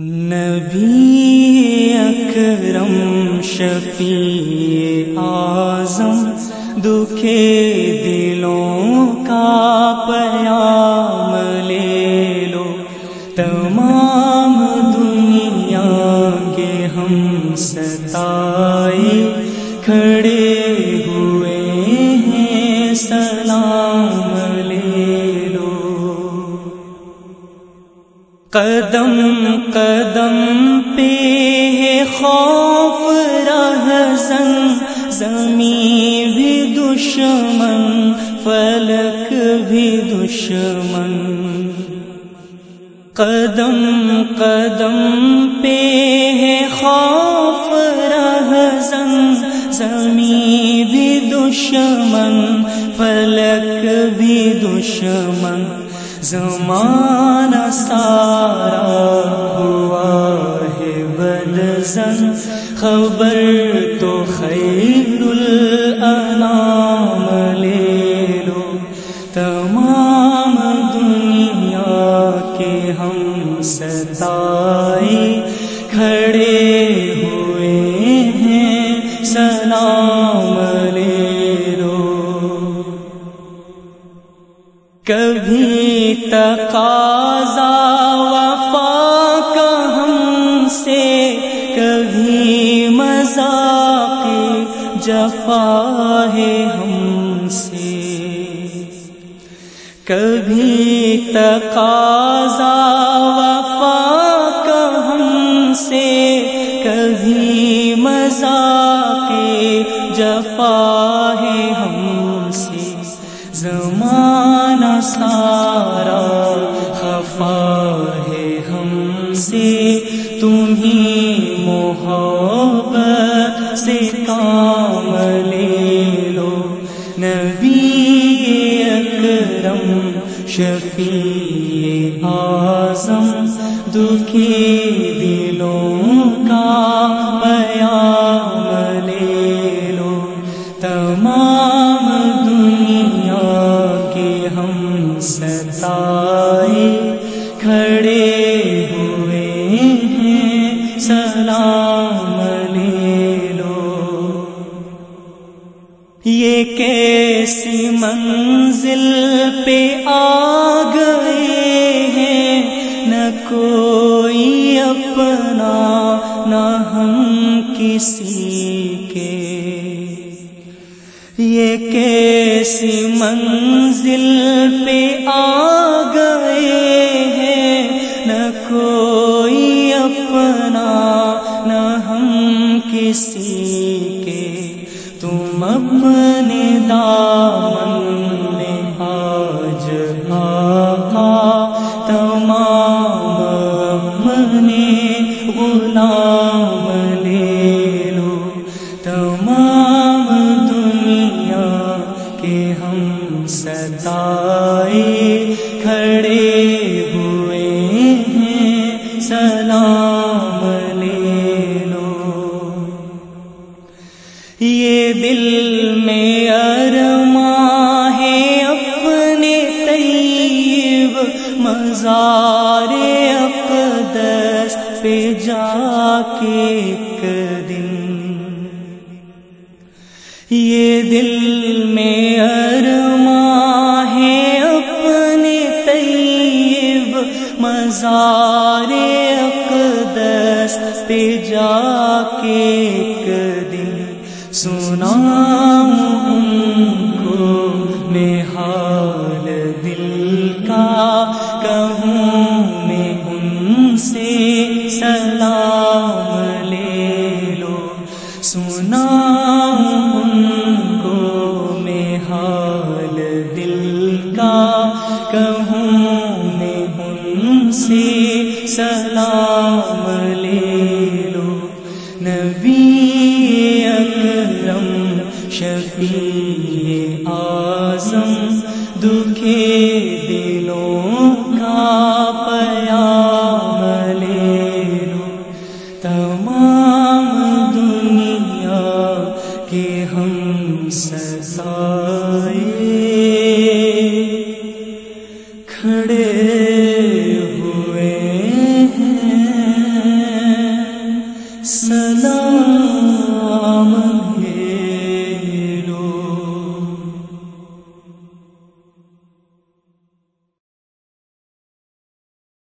نبی اکرم، شفیع آزم دکھے دلوں کا پیام لے لو۔ تمام دنیا کے ہم ستائے کھڑے قدم قدم پہ خوف رہزن زمین بھی دشمن، فلک بھی دشمن۔ قدم قدم پہ خوف رہزن زمین بھی دشمن، فلک بھی دشمن۔ زمانہ سارا خبر تو خیر الانام لے لو۔ تمام دنیا کے ہم ستائی کھڑے ہوئے ہیں۔ سلام جفا ہے ہم سے۔ کبھی تقاضا وفا کا ہم سے، کبھی مذاق جفا ہے ہم سے۔ زمانہ سارا خفا ہے ہم سے تمہیں نبی اکرم، شفیع آزم دکھے دلوں کا پیام لے لو۔ تمام دنیا کے ہم ستائے کھڑے ہوئے ہیں۔ سلام یہ کیسی منزل پہ آ گئے ہیں؟ نہ کوئی اپنا نہ اپنے دامن میں آج آقا تمام اپنے غلام دل میں ارماں ہے اپنے طیب، مزار اقدس پہ جا کے ایک دن۔ یہ دل میں ارماں ہے اپنے طیب، مزار سنا کو میں حال دل کا، کہوں میں ان سے سلام لے لو۔ سنا ان کو میں حال دل کا، کہوں شفيع